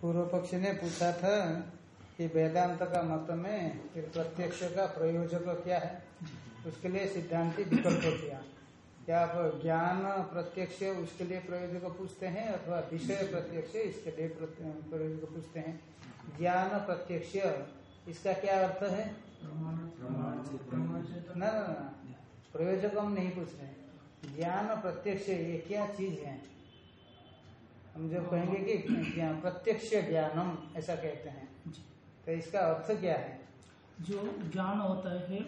पूर्व पक्ष ने पूछा था कि वेदांत का मत में प्रत्यक्ष का प्रयोजक क्या है? उसके लिए सिद्धांति विकल्प किया क्या आप ज्ञान प्रत्यक्ष उसके लिए प्रयोजक पूछते हैं अथवा विषय प्रत्यक्ष इसके लिए प्रयोजक पूछते हैं? ज्ञान प्रत्यक्ष, इसका क्या अर्थ है? न प्रयोजक हम नहीं पूछ रहे ज्ञान प्रत्यक्ष ये क्या चीज़ है? हम जो कहेंगे कि ज्ञान प्रत्यक्ष ज्ञानम ऐसा कहते हैं। तो इसका अर्थ क्या है? जो ज्ञान होता है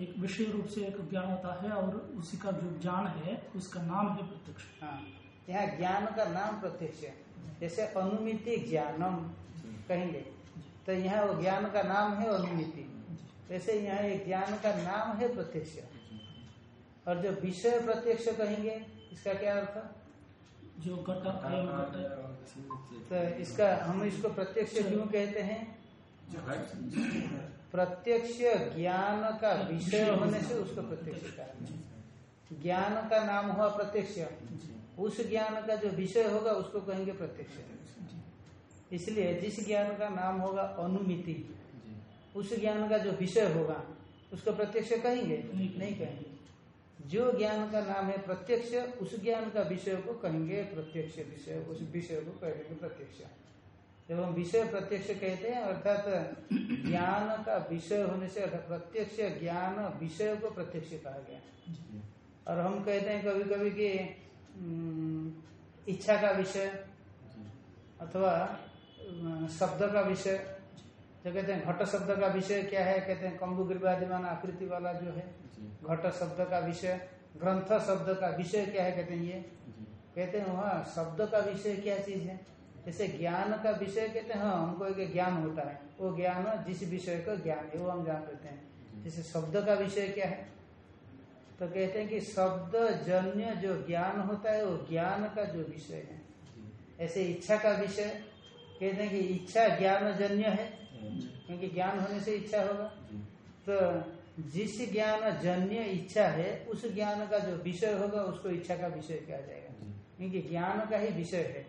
एक विषय रूप से एक ज्ञान होता है और उसी का जो ज्ञान है उसका नाम है प्रत्यक्ष। हाँ। यहाँ ज्ञान का नाम प्रत्यक्ष है। जैसे अनुमिति ज्ञानम कहेंगे। तो यहाँ वो ज्ञान का नाम है अनुमिति। जैसे यहाँ एक ज्ञान का नाम है प्रत्यक्ष। और जो विषय प्रत्यक्ष कहेंगे इसका क्या अर्थ? जो घट तो इसका हम इसको प्रत्यक्ष क्यों कहते हैं? प्रत्यक्ष ज्ञान का विषय होने से उसको प्रत्यक्ष कहा ज्ञान का नाम हुआ प्रत्यक्ष। उस ज्ञान का जो विषय होगा उसको कहेंगे प्रत्यक्ष। इसलिए जिस ज्ञान का नाम होगा अनुमिति उस ज्ञान का जो विषय होगा उसको प्रत्यक्ष कहेंगे। नहीं कहेंगे। जो ज्ञान का नाम है प्रत्यक्ष उस ज्ञान का विषय को कहेंगे प्रत्यक्ष विषय उस विषय को कहेंगे प्रत्यक्ष। जब हम विषय प्रत्यक्ष कहते हैं अर्थात ज्ञान का विषय होने से अर्थात प्रत्यक्ष ज्ञान विषय को प्रत्यक्ष कहा गया। और हम कहते हैं कभी कभी कि इच्छा का विषय अथवा शब्द का विषय। जो कहते हैं घट शब्द का विषय क्या है? कहते हैं कम्बु गिरवादिमान आकृति वाला जो है घट शब्द का विषय ग्रंथ शब्द का विषय क्या है कहते हैं ये? कहते हैं वहाँ शब्द का विषय क्या चीज़ है? जैसे ज्ञान का विषय कहते हैं हाँ हमको एक ज्ञान होता है। वो ज्ञान जिस विषय का ज्ञान है वो हम जान लेते हैं। जैसे शब्द का विषय क्या है? तो कहते हैं कि शब्द जन्य जो ज्ञान होता है वो ज्ञान का जो विषय है। ऐसे इच्छा का विषय कहते हैं कि इच्छा ज्ञान जन्य है क्योंकि ज्ञान होने से इच्छा होगा। तो जिस ज्ञान जन्य इच्छा है उस ज्ञान का जो विषय होगा उसको इच्छा का विषय कहा जाएगा। क्योंकि ज्ञान का ही विषय है।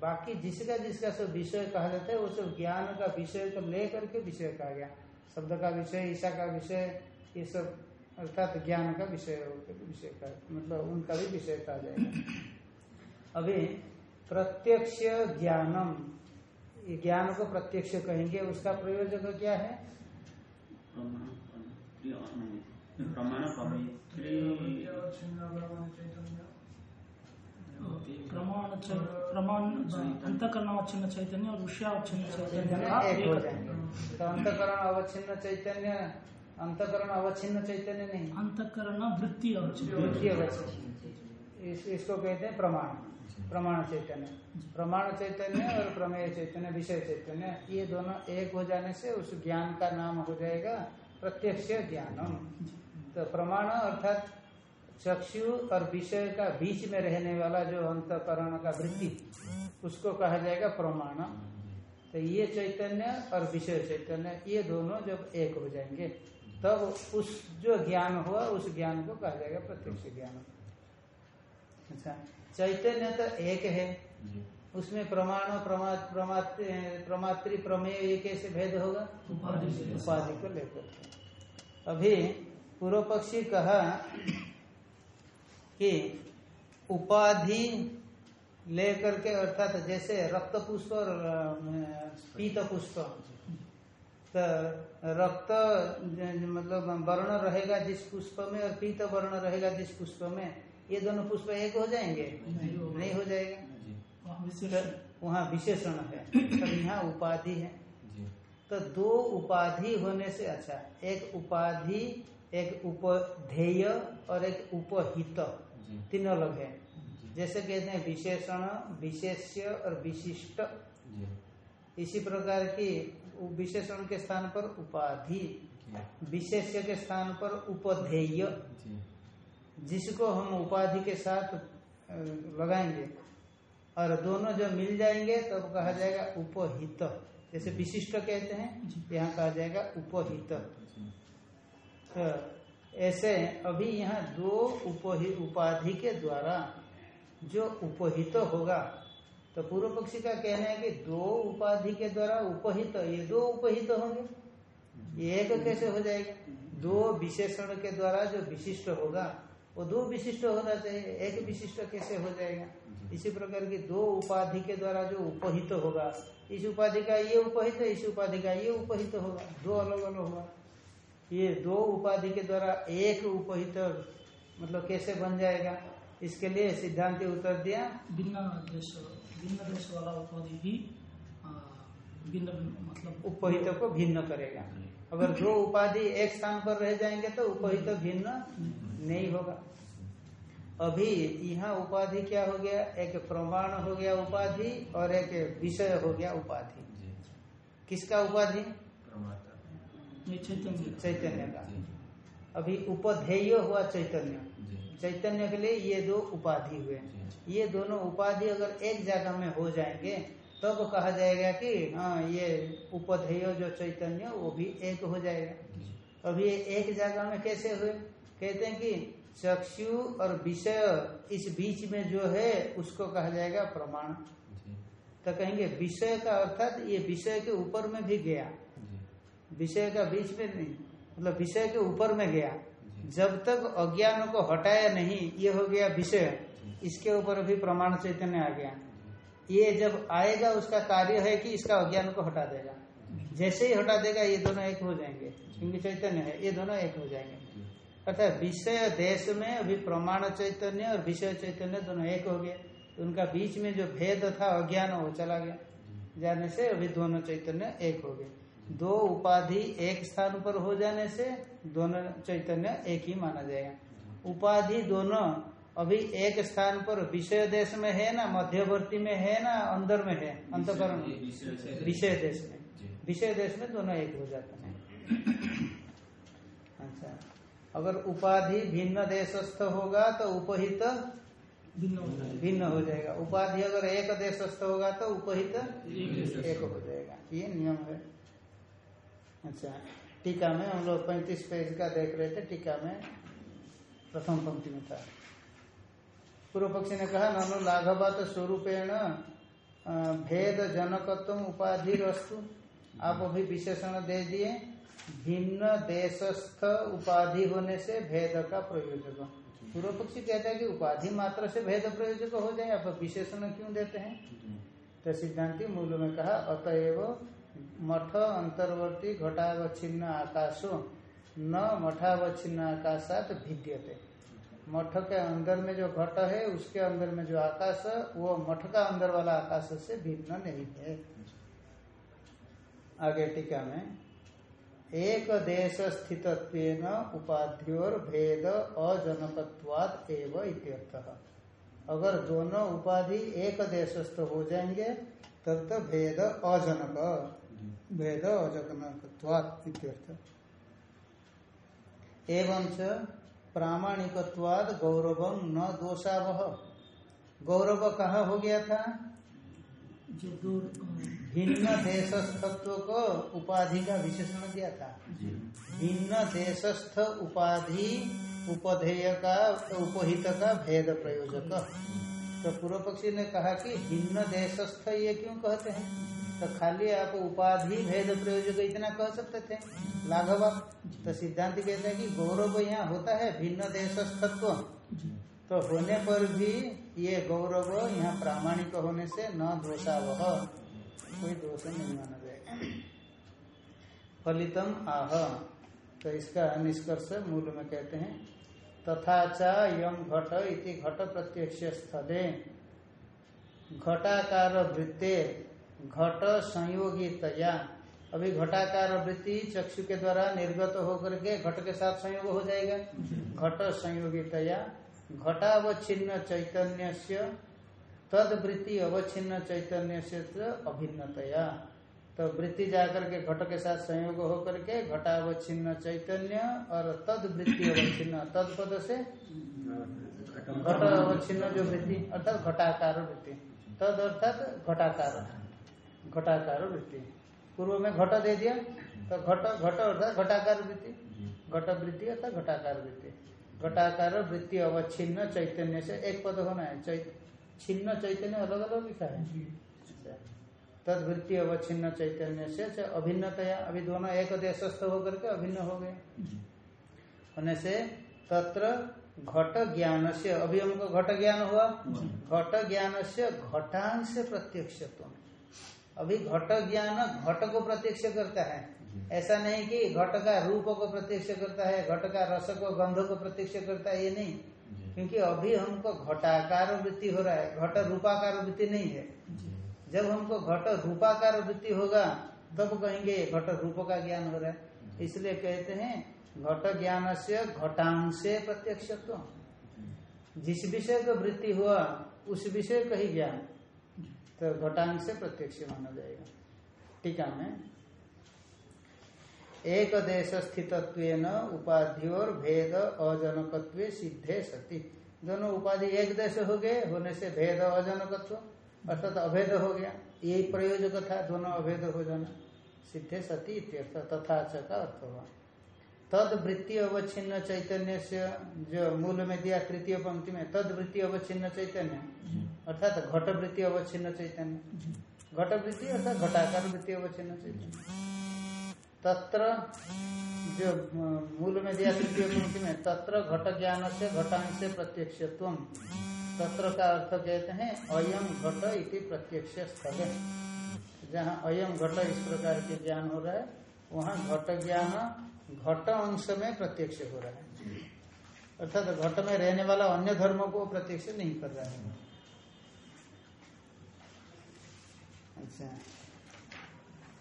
बाकी जिसका जिसका सब विषय कहा जाता है वो सब ज्ञान का विषय को लेकर के विषय कहा गया। शब्द का विषय ईशा का विषय ये सब अर्थात ज्ञान का विषय विषय का मतलब उनका भी विषय कहा जाएगा। अभी प्रत्यक्ष ज्ञानम ज्ञान को प्रत्यक्ष कहेंगे, उसका प्रयोजक क्या है अंतकरण अवच्छिन्न चैतन्य और विषयावच्छिन्न तो अंतकरण अवच्छिन्न चैतन्य अंतकरण अवच्छिन्न चैतन्य नहीं अंतकरण वृत्ति अवच्छिन्न वृत्ति अवच्छिन्न इसको कहते हैं? प्रमाण प्रमाण चैतन्य प्रमाण चैतन्य और प्रमेय चैतन्य विषय चैतन्य ये दोनों एक हो जाने से उस ज्ञान का नाम हो जाएगा प्रत्यक्ष ज्ञानम। तो प्रमाण अर्थात चक्षु और विषय का बीच में रहने वाला जो अंतकरण का वृत्ति उसको कहा जाएगा प्रमाण। तो ये चैतन्य और विषय चैतन्य ये दोनों जब एक हो जाएँगे तब उस जो ज्ञान हुआ उस ज्ञान को कहा जाएगा प्रत्यक्ष ज्ञान। अच्छा? चैतन्य तो एक है। उसमें प्रमाण प्रमातृ प्रमेय ये कैसे भेद होगा? उपाधि को लेकर। अभी पूर्व पक्षी कहा कि उपाधि लेकर के अर्थात जैसे रक्त पुष्प और पीत पुष्प। तो रक्त मतलब वर्ण रहेगा जिस पुष्प में और पीत वर्ण रहेगा जिस पुष्प में। ये दोनों पुष्प एक हो जाएँगे? नहीं हो जाएगा? वहाँ विशेषण है। तो यहाँ उपाधि है। तो दो उपाधि होने से अच्छा एक उपाधि एक उपधेय और एक उपहित। तीन अलग है। जैसे कहते हैं विशेषण विशेष्य और विशिष्ट। इसी प्रकार की विशेषण के स्थान पर उपाधि विशेष्य के स्थान पर उपधेय। जी। जिसको हम उपाधि के साथ लगाएँगे। और दोनों जब मिल जाएँगे तब कहा जाएगा उपहित। जैसे विशिष्ट कहते हैं यहाँ कहा जाएगा उपहित। तो ऐसे अभी यहाँ दो उपहि उपाधि के द्वारा जो उपहित होगा तो पूर्व पक्षी का कहना है कि दो उपाधि के द्वारा उपहित ये दो उपहित होंगे। एक कैसे हो जाएगा? दो विशेषण के द्वारा जो विशिष्ट होगा वो दो विशिष्ट होना चाहिए एक विशिष्ट कैसे हो जाएगा? इसी प्रकार की दो उपाधि के द्वारा जो उपहित तो होगा इस उपाधि का ये उपहित तो, इस उपाधि का ये उपहित तो होगा दो अलग अलग होगा। ये दो उपाधि के द्वारा एक उपहित मतलब कैसे बन जाएगा? इसके लिए सिद्धांत उत्तर दिया। भिन्न देश भिन्न देश वाला उपाधि भी भिन्न भिन्न मतलब उपहित को भिन्न करेगा। अगर दो उपाधि एक स्थान पर रह जाएँगे तो उपहित भिन्न नहीं होगा। अभी यहाँ उपाधि क्या हो गया? एक प्रमाण हो गया उपाधि और एक विषय हो गया उपाधि। किसका उपाधि? चैतन्य का। अभी उपधेय हुआ चैतन्य। चैतन्य के लिए ये दो उपाधि हुए। ये दोनों उपाधि अगर एक जगह में हो जाएँगे तब तो कहा जाएगा कि हाँ ये उपधेय जो चैतन्य वो भी एक हो जाएगा। अभी एक जगह में कैसे हुए? कहते हैं कि चक्षु और विषय इस बीच में जो है उसको कहा जाएगा प्रमाण। तो कहेंगे विषय का अर्थात ये विषय के ऊपर में भी गया। विषय का बीच में नहीं मतलब विषय के ऊपर में गया। जब तक अज्ञान को हटाया नहीं ये हो गया विषय। इसके ऊपर भी प्रमाण चैतन्य आ गया। ये जब आएगा उसका कार्य है कि इसका अज्ञान को हटा देगा। जैसे ही हटा देगा ये दोनों एक हो जाएँगे। क्योंकि चैतन्य है ये दोनों एक हो जाएँगे। अर्थात विषय देश में अभी प्रमाण चैतन्य और विषय चैतन्य दोनों एक हो गए। तो उनका बीच में जो भेद था अज्ञान वो चला गया। जाने से अभी दोनों चैतन्य एक हो गए। दो उपाधि एक स्थान पर हो जाने से दोनों चैतन्य एक ही माना जाएगा। उपाधि दोनों अभी एक स्थान पर विषय देश में है ना मध्यवर्ती में है ना अंदर में है? अंतकरण विषय देश में। विषय देश में। दोनों एक हो जाते हैं। अच्छा। अगर उपाधि भिन्न देशस्थ होगा तो उपहित भिन्न हो जाएगा। उपाधि अगर एक देशस्थ होगा तो उपहित एक हो जाएगा। ये नियम है। अच्छा टीका में हम लोग पैंतीस पेज का देख रहे थे टीका में प्रथम पंक्ति में था। पूर्व पक्षी ने कहा ननु लाघवत स्वरूपेण भेद जनकत्व उपाधि रस्तु आप अभी विशेषण दे दिए। भिन्न देशस्थ उपाधि होने से भेद का प्रयोजक। पूर्व पक्षी कहता है कि उपाधि मात्र से भेद प्रयोजक हो जाए आप विशेषण क्यों देते हैं? तो सिद्धांति मूल में कहा, अतएव मठ अंतर्वर्ती घटावच्छिन्न आकाशो, न मठावच्छिन्न आकाशात भिद्यते। मठ के अंदर में जो घट है, उसके अंदर में जो आकाश, वो मठ का अंदर वाला आकाश से भिन्न नहीं है। आगे टीका में एक देश स्थित उपाध्योर भेद अजनकत्वाद एव अगर दोनों उपाधि एक देशस्थ हो जाएँगे, तब तो भेद अजनक भेद अजनकत्वाद इत्यर्थ। एवं च प्रामाणिकत्वाद गौरवम न दोषावह गौरव कहा हो गया था? जो दो भिन्न देशस्थत्व को उपाधि का विशेषण दिया था। भिन्न देशस्थ उपाधि उपधेय का उपहित का भेद प्रयोजक। तो पूर्व पक्षी ने कहा कि भिन्न देशस्थ ये क्यों कहते हैं? तो खाली आप उपाधि भेद प्रयोजक इतना कह सकते थे। लाघव तो सिद्धांत कहते हैं कि गौरव यहाँ होता है भिन्न देशस्थत्व। तो होने पर भी ये गौरव यहाँ प्रामाणिक होने से न दोषावह। कोई दोष नहीं माना जाएगा फलितम आह। तो इसका निष्कर्ष मूल में कहते हैं, तथा च यम घट इति घट प्रत्यक्ष स्थले घटाकार वृत्ते, घट संयोगितया। अभी घटाकार वृत्ति चक्षु के द्वारा निर्गत होकर के घट के साथ संयोग हो जाएगा। घट संयोगितया। घटावच्छिन्न चैतन्य से तद वृत्ति अवच्छिन्न चैतन्य से अभिन्नतया। तो वृत्ति जाकर के घट के साथ संयोग होकर के घटावच्छिन्न चैतन्य और तद वृत्ति अवच्छिन्न तद पद से घट अवच्छिन्न जो वृत्ति अर्थात घटाकार वृत्ति। तद अर्थात घटाकार घटाकार वृत्ति। पूर्व में घट दे दिया तो घट घट अर्थात घटाकार वृत्ति। घट वृत्ति अर्थात घटाकार वृत्ति। घटाकार वृत्ति अवच्छिन्न चैतन्य से एक पद होना है। चैत छिन्न चैतन्य अलग अलग लिखा है। अच्छा। तद वृत्ति अवच्छिन्न चैतन्य से से अभिन्नतया। अभी दोनों एक देशस्थ होकर के अभिन्न हो गए। होने से तत्र घट ज्ञान से अभी हमको घट ज्ञान हुआ। घट ज्ञान से घटांश प्रत्यक्ष अभी घट ज्ञान घट को प्रत्यक्ष करता है। ऐसा नहीं कि घट का रूप को प्रत्यक्ष करता है घट का रस को गंध को प्रत्यक्ष करता है ये नहीं। क्योंकि अभी हमको घटाकार वृत्ति हो रहा है घट रूपाकार वृत्ति नहीं है। जब हमको घट रूपाकार वृत्ति होगा तब कहेंगे घट रूप का ज्ञान हो रहा है। इसलिए कहते हैं घट ज्ञान से घटांश प्रत्यक्ष जिस विषय का वृत्ति हुआ उस विषय का ही ज्ञान। तो घटांश प्रत्यक्ष माना जाएगा। टीका में एक देश स्थित उपाधियोर भेद अजनकत्व सिद्धे सती। दोनों उपाधि एक देश हो गए, होने से भेद अजनकत्व, अर्थात अभेद हो गया। यही प्रयोजक था दोनों अभेद हो जाना। सिद्धे सती इत्यर्थ, तथा च का अर्थ हुआ। तद वृत्ति अवच्छिन्न चैतन्य से जो मूल में दिया तृतीय पंक्ति में तद वृत्ति अवच्छिन्न चैतन्य, अर्थात घट वृत्ति अवच्छिन्न चैतन्य। घट वृत्ति अर्थात घटाकार वृत्ति अवच्छिन्न चैतन्य। तत्र जो मूल में दिया तृतीय पंक्ति में, तत्र घट ज्ञान से घटांश प्रत्यक्ष तत्र का अर्थ कहते हैं अयम घट इति प्रत्यक्ष स्थल जहाँ अयम घट इस प्रकार के ज्ञान हो रहा है, वहाँ घट ज्ञान घट अंश में प्रत्यक्ष हो रहा है। अर्थात तो घट में रहने वाला अन्य धर्मों को प्रत्यक्ष नहीं कर रहा है। अच्छा।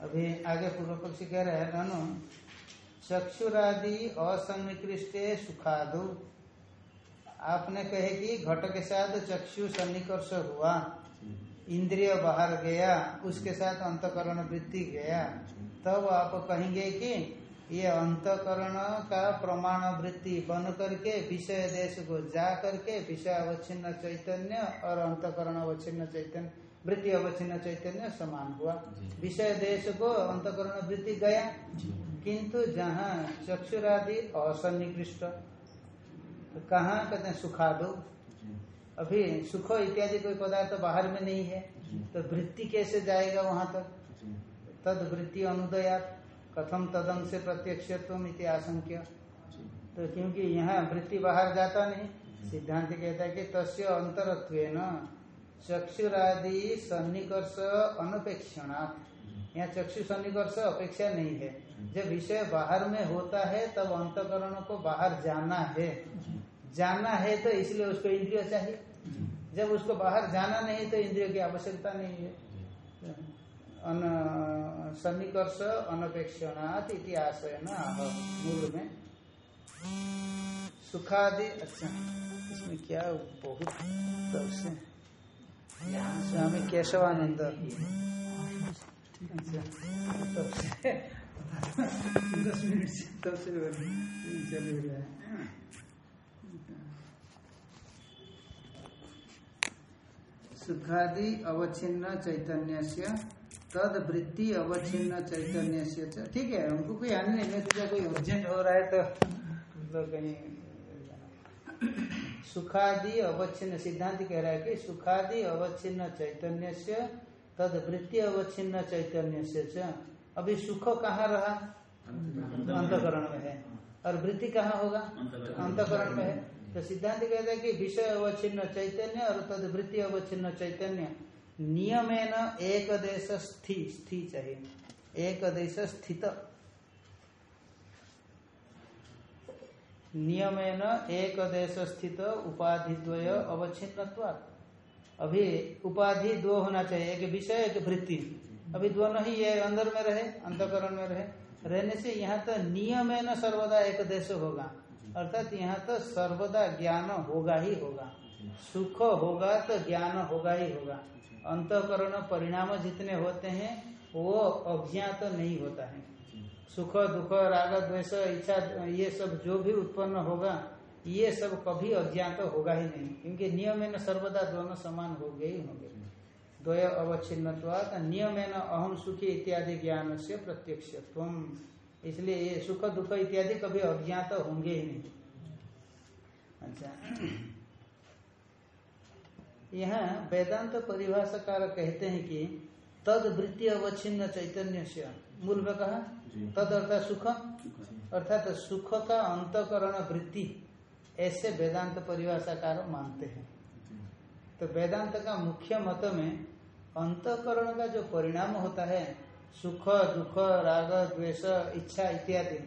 अभी आगे पूर्व पक्षी कह रहे हैं, नानो, चक्षुरादि असन्निकृष्टे सुखादु। आपने कहे कि घट के साथ चक्षु सन्निकर्ष हुआ, इंद्रिय बाहर गया, उसके साथ अंतकरण वृत्ति गया। तब आप कहेंगे कि ये अंतकरण का प्रमाण वृत्ति बन करके विषय देश को जा करके विषय अवच्छिन्न चैतन्य और अंतकरण अवच्छिन्न चैतन्य वृत्ति अवच्छिन्न चैतन्य समान हुआ। विषय देश को अंतकरण वृत्ति गया। किंतु जहाँ चक्षुरादि असन्निकृष्ट तो कहाँ कहते हैं सुखादो? अभी सुख इत्यादि कोई पदार्थ तो बाहर में नहीं है तो वृत्ति कैसे जाएगा वहाँ तक? तद वृत्ति अनुदयात कथम तदम से प्रत्यक्ष आशंक्य। तो क्योंकि यहाँ वृत्ति बाहर जाता नहीं सिद्धांत कहता है कि तस्य अंतरत्व चक्षुरादि सन्निकर्ष अनपेक्षणात् यहाँ चक्षु सन्निकर्ष अपेक्षा नहीं है। जब विषय बाहर में होता है, तब अंतकरण को बाहर जाना है। जाना है तो इसलिए उसको इंद्रिय चाहिए। जब उसको बाहर जाना नहीं तो इंद्रिय की आवश्यकता नहीं है। सन्निकर्ष अनपेक्षणात् इति आशय न मूल में। सुखादि अच्छा इसमें क्या बहुत तब स्वामी केशवानंद। सुखादि अवच्छिन्न चैतन्य से तद वृत्ति अवच्छिन्न चैतन्य से ठीक है, हमको कोई आने नहीं नहीं कोई अर्जेंट हो रहा है तो मतलब कहीं सुखादि अवच्छिन्न सिद्धांत कह रहा है कि सुखादि अवच्छिन्न चैतन्य से तद वृत्ति अवच्छिन्न चैतन्य से अभी सुख कहाँ रहा? अंतकरण में है। और वृत्ति कहाँ होगा? अंतकरण में है। तो सिद्धांत कहता है कि विषय अवच्छिन्न चैतन्य और तद वृत्ति अवच्छिन्न चैतन्य। नियम एक देश स्थि स्थि चाहिए। एक देश स्थित। नियम एक देश स्थित उपाधि द्वय अवच्छिन्न अभी उपाधि दो होना चाहिए, एक विषय, एक वृत्ति। अभी दोनों ही ये अंदर में रहे, अंतकरण में रहे। रहने से यहाँ तो नियम सर्वदा एक देश होगा। अर्थात यहाँ तो सर्वदा ज्ञान होगा ही होगा। सुख होगा तो ज्ञान होगा ही होगा। अंतकरण परिणाम जितने होते हैं, वो अज्ञात तो नहीं होता है। सुख, दुख, राग, द्वेष, इच्छा, ये सब जो भी उत्पन्न होगा, ये सब कभी अज्ञात तो होगा ही नहीं, क्योंकि नियम सर्वदा दोनों समान हो गए ही होंगे। द्वय अवच्छिन्न नियम में अहम सुखी इत्यादि ज्ञान से प्रत्यक्ष इसलिए ये सुख, दुख इत्यादि कभी अज्ञात तो होंगे ही नहीं। अच्छा। यहाँ वेदांत परिभाषाकार कहते हैं कि तद वृत्ति अवच्छिन्न चैतन्य से मूल में कहा तद अर्थात सुख। अर्थात सुख का अंतकरण वृत्ति ऐसे वेदांत परिभाषाकार मानते हैं। तो वेदांत का मुख्य मत में अंतकरण का जो परिणाम होता है सुख दुख राग द्वेष इच्छा इत्यादि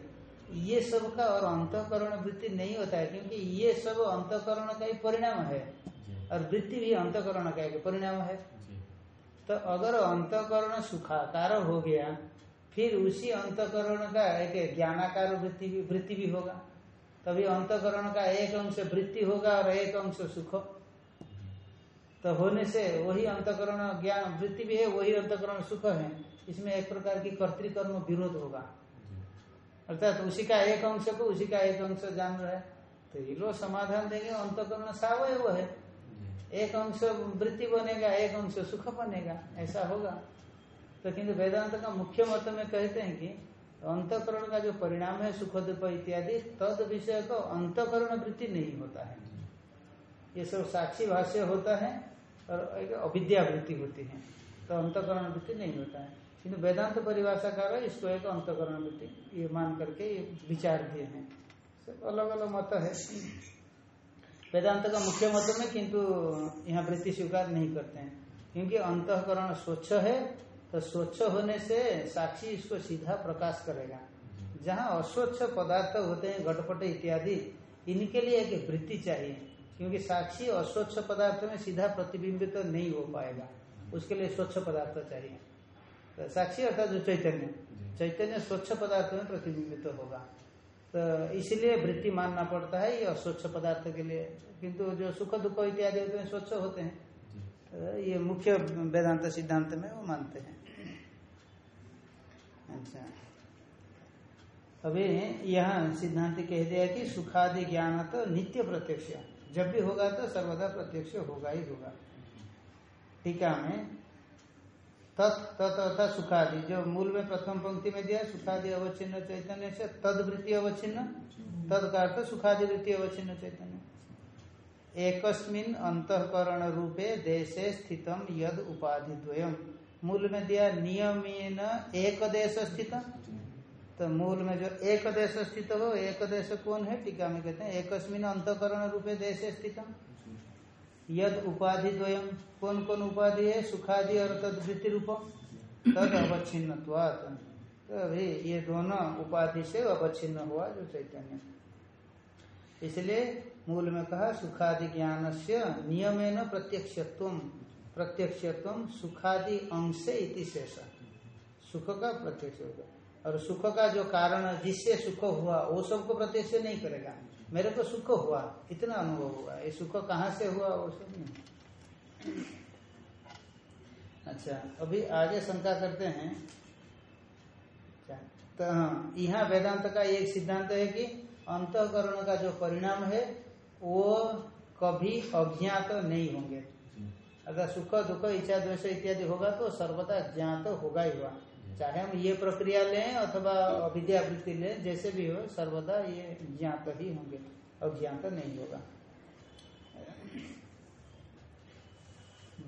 ये सब का और अंतकरण वृत्ति नहीं होता है क्योंकि ये सब अंतकरण का ही परिणाम है। और वृत्ति भी अंतकरण का एक परिणाम है। तो अगर अंतकरण सुखाकार हो गया फिर उसी अंतकरण का एक ज्ञानाकार वृत्ति भी वृत्ति भी होगा। तभी अंतकरण का एक अंश वृत्ति होगा और एक अंश सुख। तो होने से वही अंतकरण ज्ञान वृत्ति भी है वही अंतकरण सुख है। इसमें एक प्रकार की कर्तिकर्म विरोध होगा। अर्थात उसी का एक अंश को उसी का एक अंश जान रहा है। तो ये लोग समाधान देंगे अंतकरण सावय है। एक अंश वृत्ति बनेगा एक अंश सुख बनेगा ऐसा होगा। तो किंतु वेदांत का मुख्य मत में कहते हैं कि अंतकरण का जो परिणाम है सुख दुख इत्यादि, तद विषय को अंतकरण वृत्ति नहीं होता है। ये सब साक्षी भाष्य होता है और एक अविद्या वृत्ति होती है तो अंतकरण वृत्ति नहीं होता है। किंतु वेदांत परिभाषाकार इसको एक अंतकरण वृत्ति, ये मान करके ये विचार दिए हैं। सब अलग अलग मत है। वेदांत का मुख्य मत में किंतु यहाँ वृत्ति स्वीकार नहीं करते हैं, क्योंकि अंतकरण स्वच्छ है तो स्वच्छ होने से साक्षी इसको सीधा प्रकाश करेगा। जहाँ अस्वच्छ पदार्थ होते हैं घटपट इत्यादि इनके लिए एक वृत्ति चाहिए। क्योंकि साक्षी अस्वच्छ पदार्थ में सीधा प्रतिबिंबित तो नहीं हो पाएगा। उसके लिए स्वच्छ पदार्थ चाहिए। तो साक्षी अर्थात जो चैतन्य। चैतन्य स्वच्छ पदार्थ में प्रतिबिंबित तो होगा। तो इसलिए वृत्ति मानना पड़ता है ये अस्वच्छ पदार्थ के लिए। किंतु जो सुख दुख इत्यादि होते हैं स्वच्छ होते हैं। तो ये मुख्य वेदांत सिद्धांत में वो मानते हैं। अच्छा। अभी यहाँ सिद्धांत कह दिया कि सुखादि ज्ञान तो नित्य प्रत्यक्ष जब भी होगा तो सर्वदा प्रत्यक्ष होगा ही होगा। टीका में तत् अर्थात सुखादि। जो मूल में प्रथम पंक्ति में दिया सुखादि अवच्छिन्न चैतन्य से तद वृत्ति अवच्छिन्न। तद का अर्थ सुखादि वृत्ति अवच्छिन्न चैतन्य। एकस्मिन अंतकरण रूपे देशे स्थितम यद उपाधि द्वयम। मूल में दिया नियमेन एक देश स्थित तो मूल में जो एक देश स्थित हो? एक देश कौन है टीका में कहते हैं एकस्मिन अंतकरण रूपे देश स्थित। यद उपाधि द्वयम कौन कौन उपाधि है? सुखादि और तद वृत्ति रूप। तद अवच्छिन्न तो अभी ये दोनों उपाधि से अवच्छिन्न हुआ, जो चैतन्य। इसलिए मूल में कहा, सुखादि ज्ञान से नियम प्रत्यक्षत्व प्रत्यक्षत्व सुखादि अंश इति शेष। सुख का प्रत्यक्ष होगा। और सुख का जो कारण जिससे सुख हुआ, वो सबको प्रत्यक्ष नहीं करेगा। मेरे को सुख हुआ, इतना अनुभव हुआ। ये सुख कहाँ से हुआ, वो सब नहीं। अच्छा अभी आगे शंका करते हैं। तो हाँ यहाँ वेदांत का एक सिद्धांत है कि अंतकरण का जो परिणाम है, वो कभी अज्ञात तो नहीं होंगे। अगर सुख दुख इच्छा द्वेष इत्यादि होगा तो सर्वदा ज्ञात तो होगा ही हुआ। चाहे हम ये प्रक्रिया लें अथवा अविद्यावृत्ति लें जैसे भी हो सर्वदा ये ज्ञात ही होंगे अज्ञात नहीं होगा।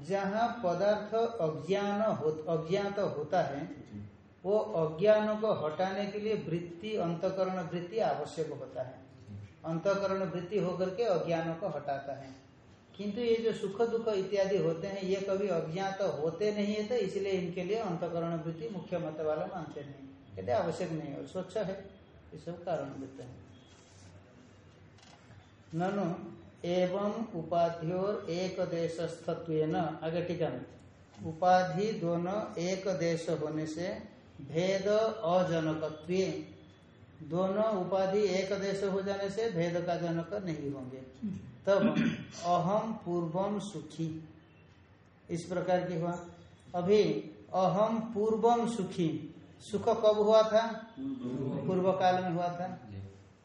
जहाँ पदार्थ अज्ञान हो, अज्ञात होता है वो अज्ञान को हटाने के लिए वृत्ति अंतकरण वृत्ति आवश्यक होता है। अंतकरण वृत्ति होकर के अज्ञान को हटाता है। किंतु ये जो सुख दुख इत्यादि होते हैं, ये कभी अज्ञात तो होते नहीं है तो इसलिए इनके लिए अंतकरण वृत्ति मुख्य मत वाला मानते नहीं। कहते आवश्यक नहीं और स्वच्छ है। ये सब कारण देते हैं। ननु, एवं उपाधियोर एक देश न आगे टीका में। उपाधि दोनों एक देश होने से भेद अजनकत्व। दोनों उपाधि एक देश हो जाने से भेद का जनक नहीं होंगे। तब अहम पूर्वम सुखी। इस प्रकार की हुआ। अभी अहम पूर्वम सुखी। सुख कब हुआ था? पूर्व काल में हुआ था।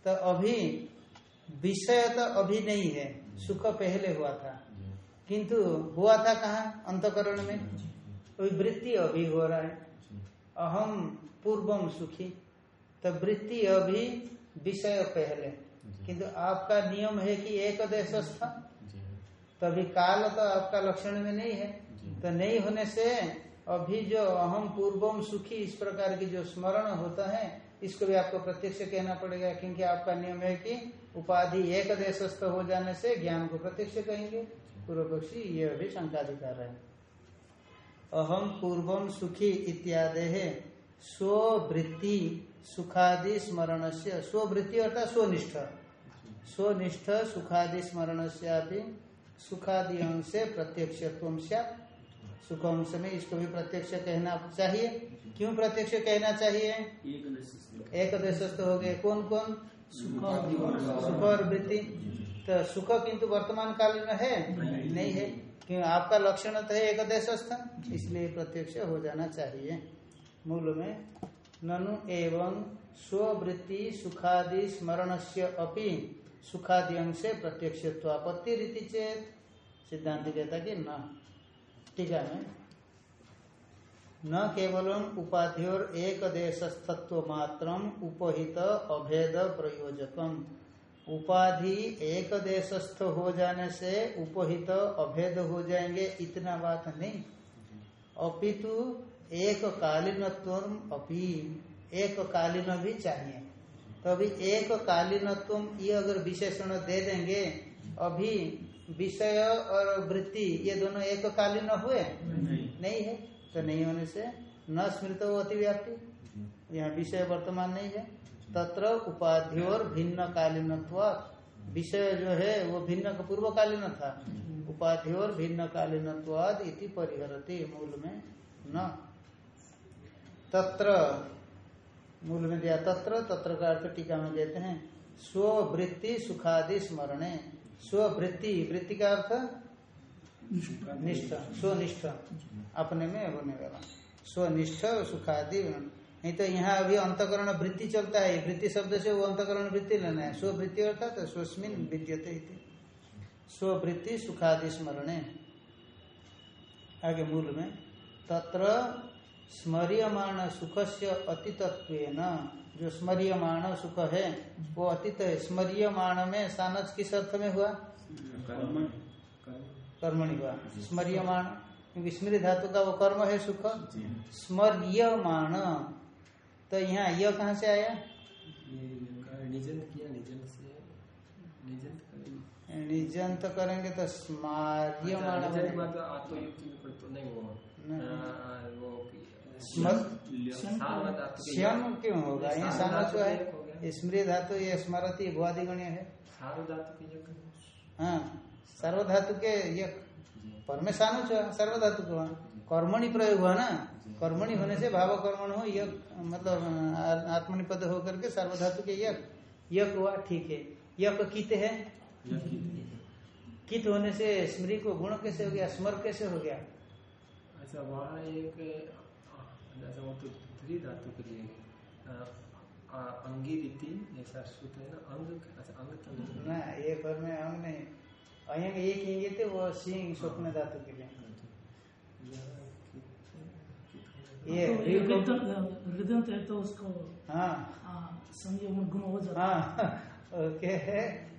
तो अभी विषय तो अभी नहीं है। सुख पहले हुआ था। किंतु हुआ था कहा? अंतकरण में। कोई वृत्ति अभी हो रहा है। अहम पूर्वम सुखी। तो वृत्ति अभी विषय पहले। किंतु आपका नियम है कि एक देश जी। तभी काल तो आपका लक्षण में नहीं है। तो नहीं होने से अभी जो अहम पूर्वम सुखी इस प्रकार की जो स्मरण होता है इसको भी आपको प्रत्यक्ष कहना पड़ेगा क्योंकि आपका नियम है कि उपाधि एक देशस्थ हो जाने से ज्ञान को प्रत्यक्ष कहेंगे। पूर्व पक्षी ये अभी शंकाधिकार है। अहम पूर्वम सुखी इत्यादि है। स्ववृत्ति सुखादि स्मरण से स्ववृत्ति अर्थात स्वनिष्ठ। स्वनिष्ठ, सुखादि स्मरण से सुखादि अंश से प्रत्यक्षत्व सुख अंश में इसको भी प्रत्यक्ष कहना चाहिए। क्यों प्रत्यक्ष कहना चाहिए? एक दशस्थ हो गए। कौन कौन सुख सुख और वृत्ति। तो सुख किंतु वर्तमान काल में है? नहीं है। क्यों? आपका लक्षण तो है एक देशस्थ इसलिए प्रत्यक्ष हो जाना चाहिए। मूल में ननु एवं स्ववृत्ति सुखादि स्मरण से अपि सुखादि अंश प्रत्यक्ष रीति चेत। सिद्धांत कहता कि न। टीका में न केवलम उपाधियोर एक देशस्थत्व मात्रम उपहित अभेद प्रयोजकम। उपाधि एक देशस्थ हो जाने से उपहित अभेद हो जाएँगे इतना बात नहीं। अपितु एक कालीनत्व अपि एक कालीन भी चाहिए। तो अभी एक कालीनत्व ये अगर विशेषण दे देंगे अभी विषय और वृत्ति ये दोनों एक कालीन हुए? नहीं। नहीं है? तो नहीं होने से न स्मृत वो अतिव्याप्ति। यहाँ विषय वर्तमान नहीं है। तत्र उपाधि और भिन्न कालीन विषय जो है वो भिन्न पूर्वकालीन था। उपाधि और भिन्न कालीन इति परिहरती मूल में न। तत्र मूल में दिया तत्र तत्र का अर्थ टीका में देते हैं स्ववृत्ति सुखादि स्मरणे। स्ववृत्ति वृत्ति का अर्थ? निष्ठ स्वनिष्ठ। अपने में होने वाला। स्वनिष्ठ सुखादि। नहीं तो यहाँ अभी अंतकरण वृत्ति चलता है वृत्ति शब्द से वो अंतकरण वृत्ति लेना है। स्ववृत्ति अर्थात स्वस्मिन विद्यते स्ववृत्ति सुखादि स्मरणे। आगे मूल में तत्र स्मरियमाण सुख से अतितत्व जो स्मरियमाण सुख है वो अतीत है। स्मरियमाण में सानच किस अर्थ में हुआ? कर्मणि हुआ। स्मरियमाण क्योंकि स्मृति धातु का वो कर्म है सुख। स्मरियमाण। तो यहाँ यह कहाँ से आया? निजंत किया निजंत से। निजंत करेंगे। तो स्मार्यमाण निजंत बनेगा। बात आत्मयुक्ति में कोई तो नहीं। श्याम क्यों होगा ये सार सानच है। हो। स्मृति धातु ये है। सार धातु के जगह हाँ सर्वधातु के ये पर में सानुच हुआ सर्वधातु को हुआ कर्मणि प्रयोग हुआ ना? कर्मणि होने से भाव कर्मण हो यक मतलब आत्मनिपद होकर के सर्वधातु के यक यक हुआ ठीक है। यक कित है। कित होने से स्मृति को गुण कैसे हो गया? स्मर कैसे हो गया? अच्छा वहाँ एक वो तो ध्री धातु के लिए अंगी रीति ऐसा सूत्र है ना अंग अच्छा अंग तो नहीं। ना ये पर में अंग नहीं। अयंग एक इंगे थे वो सिंह स्वप्न धातु के लिए। ये तो रील को- रिदंत रिदंत है तो उसको हाँ। हाँ, संयोग में गुण हो जाता है। हाँ ओके। है।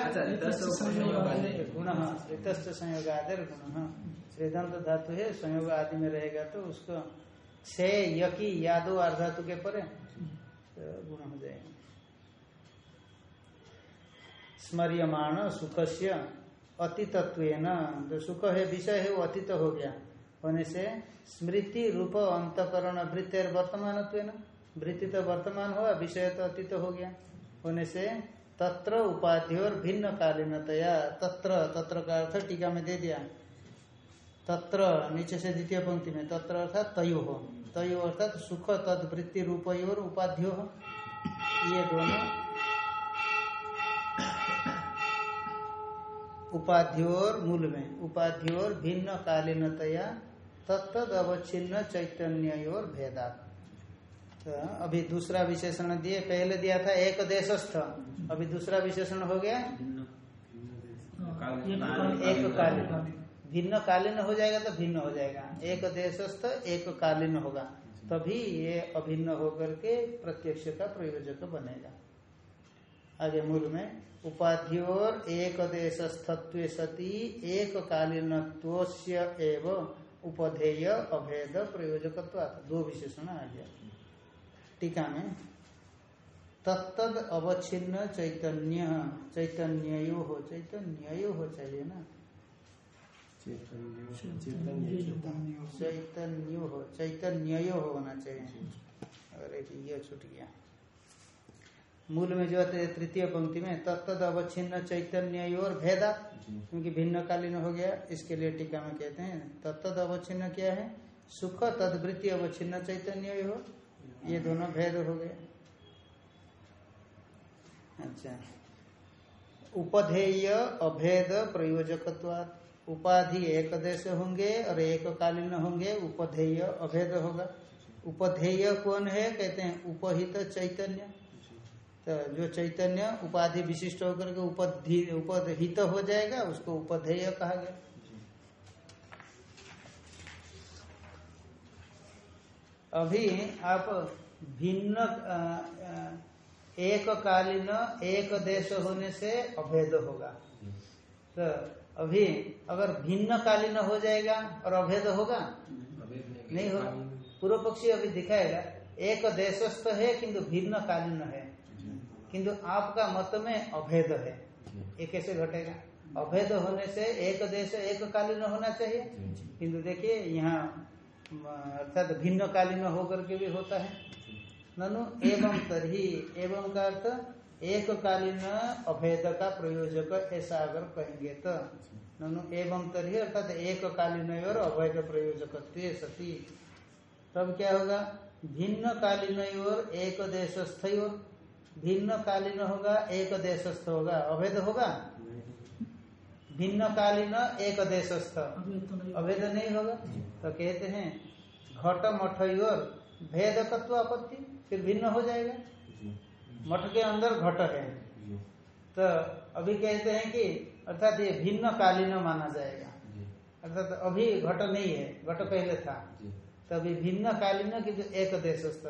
अच्छा तो संयोग वाले गुण ऋतश्च संयोग आदर गुण वेदांत धातु है, संयोग आदि में रहेगा तो उसको से, यकी, यादो, अर्धातु के परे तो गुण हो जाएँगे। स्मरियमाण सुख से अतितत्व जो सुख है, विषय है, वो अतीत हो गया। होने से स्मृति रूप अंतकरण, वृत्ति वर्तमान वृत्ति तो वर्तमान हुआ, विषय तो अतीत हो गया। होने से तत्र उपाधि और भिन्न कालीनतया, तत्र तत्र का अर्थ टीका में दे दिया। तत्र नीचे से द्वितीय पंक्ति में तत्र अर्थात तयो। हो तयो अर्थात सुख तद वृत्ति रूप और उपाध्यो। हो ये दोनों उपाध्योर मूल में उपाध्योर भिन्न कालीनतया तत्द अवच्छिन्न चैतन्योर भेदा तो अभी दूसरा विशेषण दिए पहले दिया था एक देशस्थ अभी दूसरा विशेषण हो गया? भिन्न हाँ, एक कालीन। भिन्न कालीन हो जाएगा तो भिन्न हो जाएगा। एक देशस्थ, एक कालीन होगा। तभी ये अभिन्न होकर के प्रत्यक्ष का प्रयोजक बनेगा। आगे मूल में उपाध्योर एक देशस्थत्व सती, एक कालीन एवं उपधेय अभेद प्रयोजकत्व दो विशेषण आ गया। टीका में, तत्तद अवच्छिन्न चैतन्य चैतन्यो हो चैतन्यो हो चाहिए ना। चैतन्य चैतन्य चैतन्य चैतन्यो हो चैतन्यो होना चाहिए। ये छूट गया। मूल में जो तृतीय पंक्ति में तत्तद अवच्छिन्न चैतन्य और भेदा, क्योंकि भिन्न कालीन हो गया। इसके लिए टीका में कहते हैं तत्तद अवच्छिन्न क्या है? सुख तदवृत्ति अवच्छिन्न चैतन्य हो। ये दोनों भेद हो गए। अच्छा। उपधेय अभेद प्रयोजकत्वात्। उपाधि एक देश होंगे और एक कालीन होंगे, उपधेय अभेद होगा। उपधेय कौन है? कहते हैं उपहित चैतन्य। तो जो चैतन्य उपाधि विशिष्ट होकर के उपधि, उपहित हो जाएगा, उसको उपधेय कहा गया। अभी आप भिन्न एक कालीन, एक देश होने से अभेद होगा। तो अभी अगर भिन्न कालीन हो जाएगा और अभेद होगा? नहीं होगा। पूर्व पक्षी अभी दिखाएगा। एक देशस्थ है किंतु भिन्न कालीन है। किंतु आपका मत में अभेद है। ये कैसे घटेगा? अभेद होने से एक देश एक कालीन होना चाहिए। किंतु देखिए, यहाँ, अर्थात भिन्न कालीन होकर के भी होता है। ननु, एवं तरी एवं का अर्थ एक कालीन अभेद का प्रयोजक ऐसा अगर कहेंगे तो। ननु एवं तरी अर्थात एक कालीन और अभेद प्रयोजक सती। तब क्या होगा? भिन्न कालीन और एक देशस्थ भिन्न कालीन होगा एक देशस्थ होगा। अभेद होगा? भिन्न कालीन एक देशस्थ। तो नहीं। अभेद नहीं होगा? तो कहते हैं घट मठ और भेदकत्व आपत्ति फिर भिन्न हो जाएगा। मठ के अंदर घट है। तो अभी कहते हैं कि अर्थात ये भिन्न कालीन माना जाएगा। अर्थात अभी घट नहीं है घट पहले था। तो अभी भिन्न कालीन किंतु एक देशस्थ।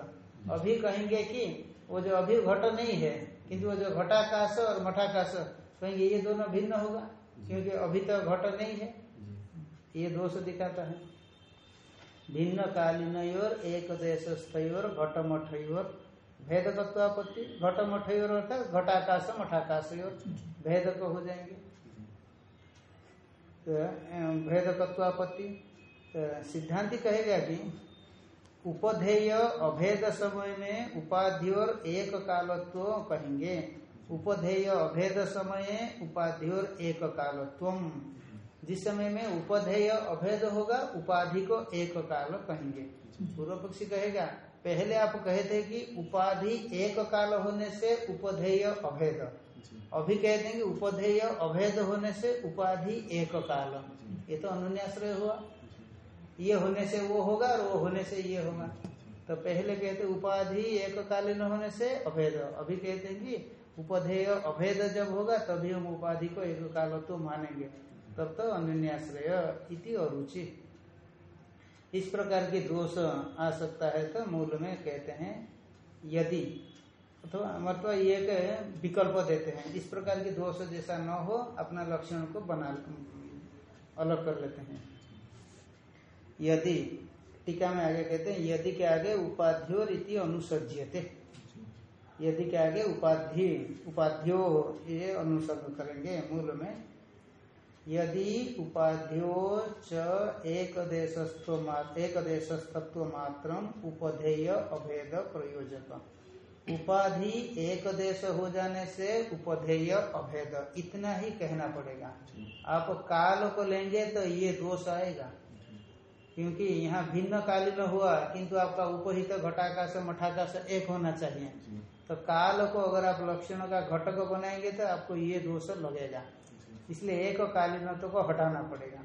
अभी कहेंगे कि वो जो अभी घट नहीं है किंतु वो जो घटाकाश और मठाकाश कहेंगे ये दोनों भिन्न होगा क्योंकि अभी तो घट नहीं है। ये दोष दिखाता है। भिन्न कालीन और एक देशस्थयोर घट मठयोर भेद तत्वापत्ति घट मठयोर अर्थात घटाकाश मठाकाश भेद को हो जाएँगे। तो भेद तत्वापत्ति तो सिद्धांति कहेगा कि उपधेय अभेद समय में उपाधि और एक कालत्व कहेंगे। उपधेय अभेद समय उपाधि और एक कालत्व जिस समय में उपधेय अभेद होगा, उपाधि को एक काल कहेंगे। पूर्व पक्षी कहेगा पहले आप कहे थे कि उपाधि एक काल होने से उपधेय अभेद। अभी कहते हैं कि उपधेय अभेद होने से उपाधि एक काल। ये तो अनुन्याश्रय हुआ। ये होने से वो होगा और वो होने से ये होगा। तो पहले कहते उपाधि एक कालीन होने से अभेद। अभी कहते हैं कि उपधेय अभेद जब होगा तभी हम उपाधि को एक काल तो मानेंगे। तब तो अन्याश्रय इति अरुचि। इस प्रकार के दोष आ सकता है तो मूल में कहते हैं यदि, अथवा तो मतलब ये एक विकल्प देते हैं। इस प्रकार के दोष जैसा न हो, अपना लक्षण को बना, अलग कर लेते हैं। यदि, टीका में आगे कहते हैं, यदि के आगे उपाध्यो रीति अनुसज्यते। यदि के आगे उपाधि, उपाध्यो ये अनुसर्ग करेंगे मूल में। यदि उपाध्यो च एक देशस्व एक देशस्तत्व मात्र उपधेय अभेद प्रयोजक उपाधि एक देश हो जाने से उपधेय अभेद। इतना ही कहना पड़ेगा। आप काल को लेंगे तो ये दोष आएगा। क्योंकि यहाँ भिन्न काल में हुआ, किंतु आपका उपहित घटाकाश, मठाकाश एक होना चाहिए। तो काल को अगर आप लक्षण का घटक बनाएँगे तो आपको ये दोष लगेगा। इसलिए एक कालीनत्व को हटाना पड़ेगा।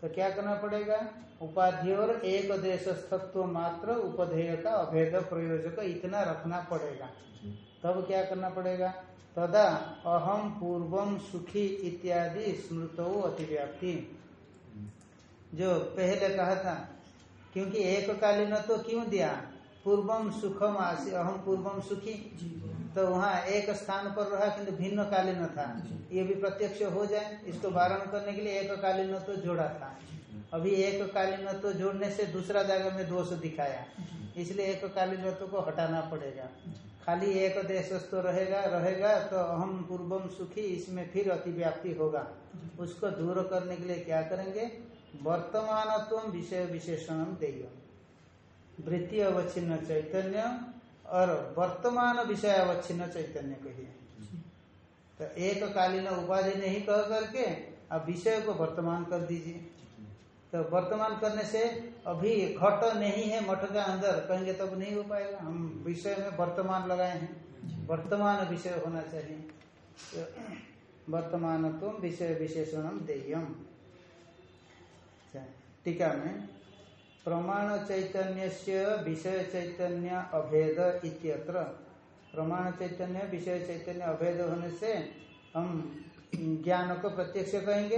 तो क्या करना पड़ेगा? उपाधि और एक देश तत्व मात्र उपधेय का अभेद, प्रयोजक, इतना रखना पड़ेगा। तब क्या करना पड़ेगा? तदा अहम पूर्वम सुखी इत्यादि स्मृतो अतिव्याप्ति। जो पहले कहा था, क्योंकि एक कालीन तो क्यों दिया? पूर्वम सुखम आसी अहम पूर्वम सुखी। तो वहाँ एक स्थान पर रहा, किंतु भिन्न कालीन था। ये भी प्रत्यक्ष हो जाए, इसको वारण करने के लिए एक कालीन तो जोड़ा था। अभी एक कालीन तो जोड़ने से दूसरा जगह में दोष दिखाया। इसलिए एक कालीन को हटाना पड़ेगा। खाली एक देशस्थ रहेगा रहेगा तो अहम पूर्वम सुखी, इसमें फिर अतिव्याप्ति होगा। उसको दूर करने के लिए क्या करेंगे? वर्तमान विषय विशेषण देय। वृत्ति अवच्छिन्न चैतन्य और वर्तमान विषय अवच्छिन्न चैतन्य कहिए तो एक कालीन उपाधि नहीं कह करके अब विषय को वर्तमान कर दीजिए। तो वर्तमान करने से अभी घट नहीं है मठ के अंदर, कहेंगे तब तो नहीं हो पाएगा। हम विषय में वर्तमान लगाए हैं। वर्तमान विषय होना चाहिए। तो वर्तमान तो विषय विशेषण देयम। टीका में प्रमाण चैतन्य से विषय चैतन्य अभेद इत्यत्र। प्रमाण चैतन्य विषय चैतन्य अभेद होने से हम ज्ञान को प्रत्यक्ष कहेंगे।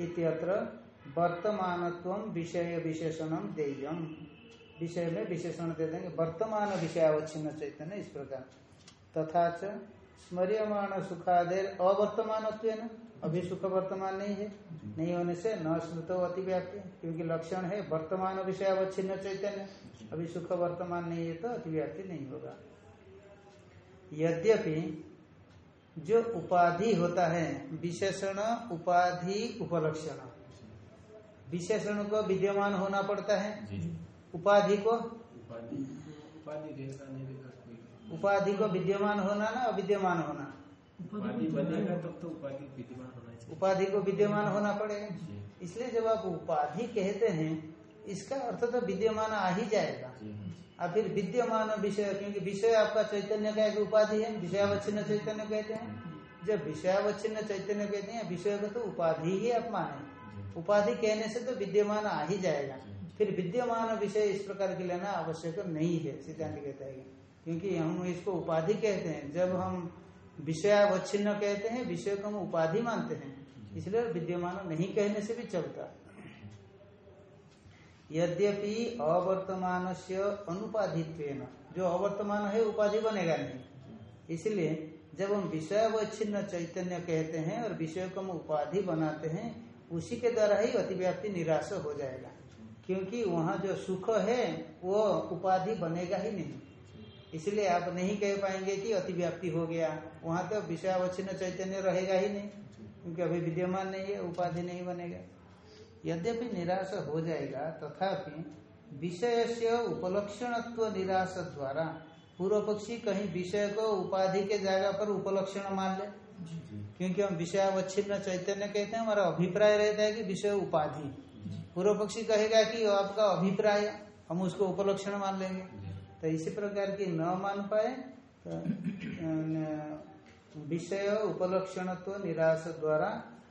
इत्यत्र वर्तमान विषय विशेषणम देयम। विषय में विशेषण दे देंगे। वर्तमान विषय अवच्छिन्न चैतन्य इस प्रकार। तथा स्मरियमाण सुखादेर अवर्तमान अभी सुख वर्तमान नहीं है। नहीं होने से न स्मृत अतिव्याप्ति। क्योंकि लक्षण है वर्तमान विषय अवच्छिन्न चैतन्य। अभी सुख वर्तमान नहीं है तो अतिव्याप्ति नहीं होगा। यद्यपि जो उपाधि होता है विशेषण उपाधि उपलक्षण। विशेषण को विद्यमान होना पड़ता है। उपाधि को? उपाधि उपाधि को विद्यमान होना ना अविद्यमान होना। उपाधि बनेगा तब तो उपाधि विद्यमान होना चाहिए। उपाधि को विद्यमान होना पड़ेगा। इसलिए जब आप उपाधि कहते हैं इसका अर्थ तो विद्यमान आ ही जाएगा। और फिर विद्यमान विषय क्योंकि विषय आपका चैतन्य का एक उपाधि है विषयावच्छिन्न चैतन्य कहते हैं। जब विषयावच्छिन्न चैतन्य कहते हैं विषय को तो उपाधि ही आप माने। उपाधि कहने से तो विद्यमान आ ही जाएगा। फिर विद्यमान विषय इस प्रकार के लेना आवश्यक नहीं है सिद्धांत कहता है। क्योंकि हम इसको उपाधि कहते हैं। जब हम विषयावच्छिन्न कहते हैं विषय को हम उपाधि मानते हैं। इसलिए विद्यमान नहीं कहने से भी चलता। यद्यपि अवर्तमान से अनुपाधित्व जो अवर्तमान है उपाधि बनेगा नहीं। इसलिए जब हम विषय विषयावच्छिन्न चैतन्य कहते हैं और विषय को हम उपाधि बनाते हैं उसी के द्वारा ही अतिव्याप्ति निराश हो जाएगा। क्योंकि वहाँ जो सुख है वो उपाधि बनेगा ही नहीं। इसलिए आप नहीं कह पाएँगे कि अतिव्याप्ति हो गया। वहाँ तो विषयावच्छिन्न चैतन्य रहेगा ही नहीं, क्योंकि अभी विद्यमान नहीं है, उपाधि नहीं बनेगा। यद्यपि निराश हो जाएगा, तथापि विषय से उपलक्षणत्व निराश द्वारा पूर्व पक्षी कहीं विषय को उपाधि के जगह पर उपलक्षण मान ले। क्योंकि हम विषयावच्छिन्न चैतन्य कहते हैं, हमारा अभिप्राय रहता है कि विषय उपाधि। पूर्व पक्षी कहेगा कि आपका अभिप्राय, हम उसको उपलक्षण मान लेंगे। तो इसी प्रकार की न मान पाए तो विषय उपलक्षणत्व निराश द्वारा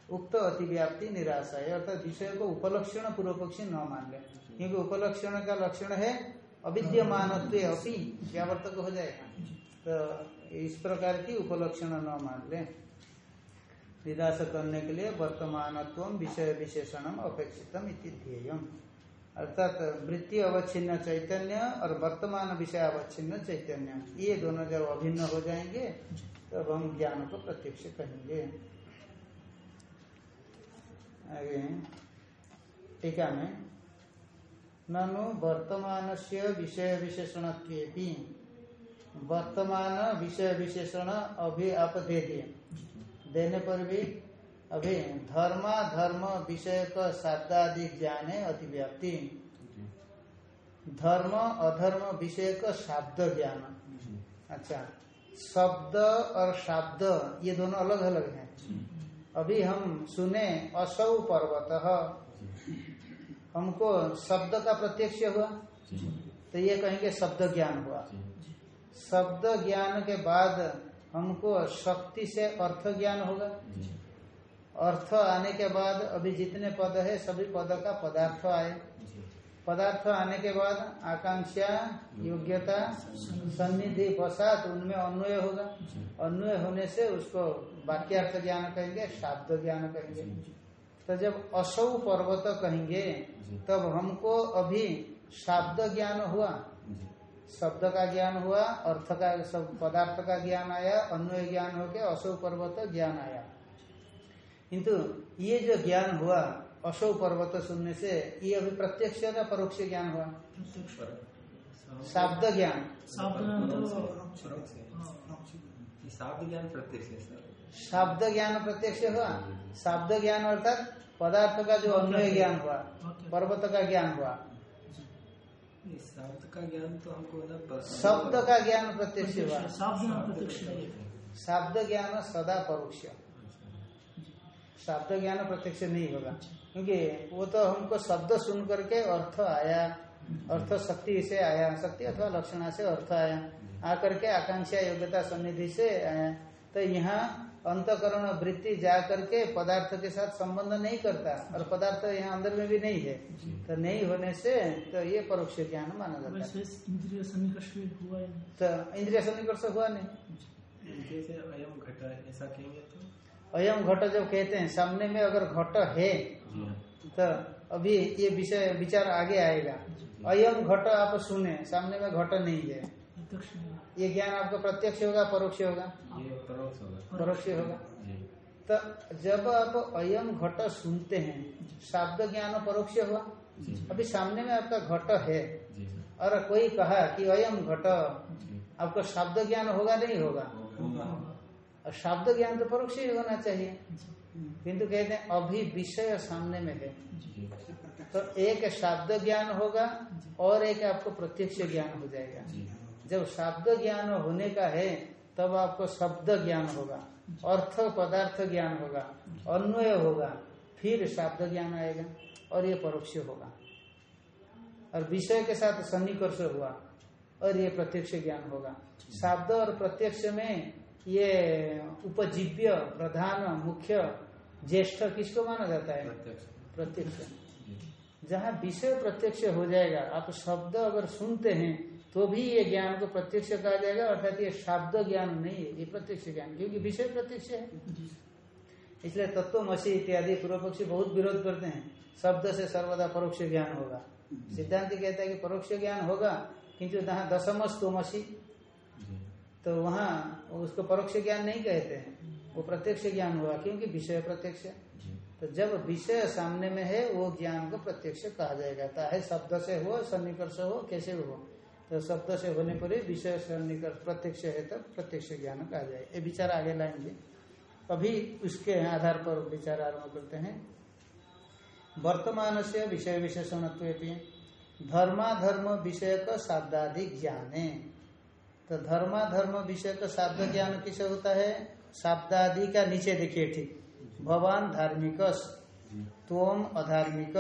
उक्त अतिव्याप्ति निराश है। अर्थात विषय को उपलक्षण पूर्व पक्षी न मान ले क्योंकि उपलक्षण का लक्षण है अविद्यमान अपी व्यावर्तक हो जाएगा। तो इस प्रकार की उपलक्षण न मान ले निराश करने के लिए वर्तमान विषय विशेषण अपेक्षितम ध्येयम। अर्थात वृत्ति अवच्छिन्न चैतन्य और वर्तमान विषय अवच्छिन्न चैतन्य। ये दोनों जब अभिन्न हो जाएँगे, तब हम ज्ञान को प्रत्यक्ष कहेंगे। आगे। टीका में। ननु वर्तमान से विषय विशेषण के भी वर्तमान विषय विशेषण अभी आप दे दिए देने पर भी अभी धर्मा धर्म विषय का शाब्दादि ज्ञान है अतिव्याप्ति। धर्म अधर्म विषय का शाब्द ज्ञान। अच्छा शब्द और शाब्द ये दोनों अलग अलग हैं अभी हम सुने असौ पर्वत। हमको शब्द का प्रत्यक्ष हुआ? तो ये कहेंगे शब्द ज्ञान हुआ। शब्द ज्ञान के बाद हमको शक्ति से अर्थ ज्ञान होगा? अर्थ आने के बाद अभी जितने पद है सभी पद का पदार्थ आए। पदार्थ आने के बाद आकांक्षा योग्यता सन्निधि पश्चात उनमें अन्वय होगा। अन्वय होने से उसको वाक्यार्थ ज्ञान कहेंगे शाब्द ज्ञान कहेंगे। तो जब असौ पर्वत कहेंगे तब हमको अभी शाब्द ज्ञान हुआ। शब्द का ज्ञान हुआ अर्थ का सब पदार्थ का ज्ञान आया अन्वय ज्ञान होके असौ पर्वत ज्ञान आया। किंतु ये जो ज्ञान हुआ अशोक पर्वत सुनने से ये अभी प्रत्यक्ष का परोक्ष ज्ञान हुआ? शाब्द ज्ञान। सावधान तो है शाब्द ज्ञान प्रत्यक्ष है शाब्द ज्ञान प्रत्यक्ष हुआ? शाब्द ज्ञान अर्थात पदार्थ का जो अन्वय ज्ञान हुआ पर्वत का ज्ञान हुआ। शब्द का ज्ञान तो हमको शब्द का ज्ञान प्रत्यक्ष हुआ। है। शाब्द ज्ञान सदा परोक्ष। शब्द ज्ञान प्रत्यक्ष नहीं होगा। क्योंकि वो तो हमको शब्द सुन करके अर्थ आया। अर्थ शक्ति से आया। शक्ति अथवा लक्षणा से अर्थ आया। आकर के आकांक्षा योग्यता सन्निधि से आया। तो यहाँ अंतकरण वृत्ति जा करके पदार्थ के साथ संबंध नहीं करता। और पदार्थ यहाँ अंदर में भी नहीं है। तो नहीं होने से तो ये परोक्ष ज्ञान माना जाता है। इंद्रिय सन्निकर्ष हुआ नहीं तो इंद्रिय सन्निकर्ष हुआ नहीं। जैसे अयम घटा ऐसा कहेंगे तो अयम घट जब कहते हैं सामने में अगर घट है तो अभी ये विषय विचार आगे आएगा। अयम घट आप सुने सामने में घट नहीं है। ये ज्ञान आपको प्रत्यक्ष होगा परोक्ष होगा? परोक्ष होगा। परोक्ष होगा। जी। तो जब आप अयम घट सुनते हैं शब्द ज्ञान परोक्ष हुआ? अभी सामने में आपका घट है। और कोई कहा कि अयम घट आपको शब्द ज्ञान होगा नहीं होगा। और शब्द ज्ञान तो परोक्ष ही होना चाहिए। किंतु कहते हैं अभी विषय सामने में है। तो एक शब्द ज्ञान होगा और एक आपको प्रत्यक्ष ज्ञान हो जाएगा। जब शब्द ज्ञान होने का है तब आपको शब्द ज्ञान होगा अर्थ पदार्थ ज्ञान होगा अन्वय होगा फिर शब्द ज्ञान आएगा और ये परोक्ष होगा। और विषय के साथ सन्निकर्ष हुआ और ये प्रत्यक्ष ज्ञान होगा। शब्द और प्रत्यक्ष में ये उपजीव्य प्रधान मुख्य ज्येष्ठ किसको माना जाता है? प्रत्यक्ष। प्रत्यक्ष। जहाँ विषय प्रत्यक्ष हो जाएगा आप शब्द अगर सुनते हैं तो भी ये ज्ञान को प्रत्यक्ष कहा जाएगा अर्थात ये शब्द ज्ञान नहीं है ये प्रत्यक्ष ज्ञान क्योंकि विषय प्रत्यक्ष है। इसलिए तत्वमसी इत्यादि पूर्व पक्षी बहुत विरोध करते हैं। शब्द से सर्वदा परोक्ष ज्ञान होगा। सिद्धांत कहता है कि परोक्ष ज्ञान होगा किंतु जहाँ दशमस तोमसी तो वहाँ उसको परोक्ष ज्ञान नहीं कहते हैं। वो प्रत्यक्ष ज्ञान हुआ क्योंकि विषय प्रत्यक्ष तो जब विषय सामने में है वो ज्ञान को प्रत्यक्ष कहा जाएगा। चाहे शब्द से हो सन्निकर्ष हो कैसे हो। तो शब्द से होने पर ही विषय सन्निकर्ष प्रत्यक्ष है तो प्रत्यक्ष ज्ञान कहा जाए। ये विचार आगे लाएँगे। अभी उसके आधार पर विचार आरंभ करते हैं। वर्तमान से विषय विशेषण धर्माधर्म विषय का शाब्दाधिक ज्ञाने। तो धर्माधर्म विषय का शाब्द ज्ञान किसे होता है? शाब्दादि का नीचे देखिए ठीक। भगवान धार्मिक तोम अधार्मिक।